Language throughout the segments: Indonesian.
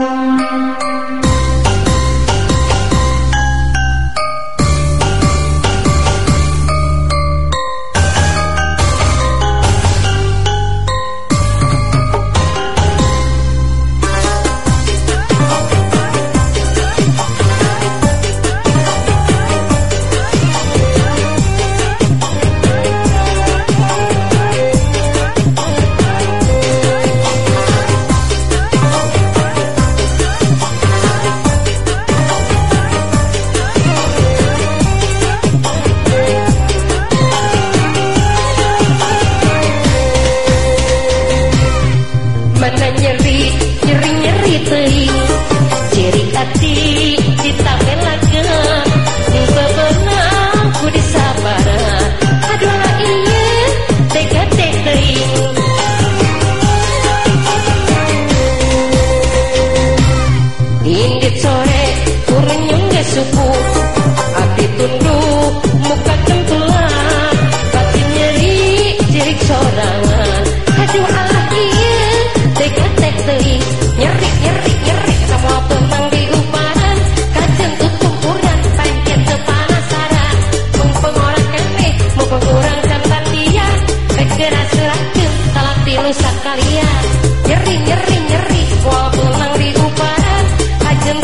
Música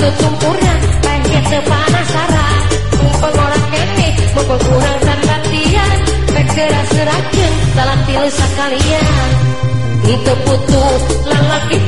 secumpurnya pengen sepanasaran Mumpung orang kene mumpung kurang sanbatian Pek gerak serakin salah tilu sekalian Itu putu lalaki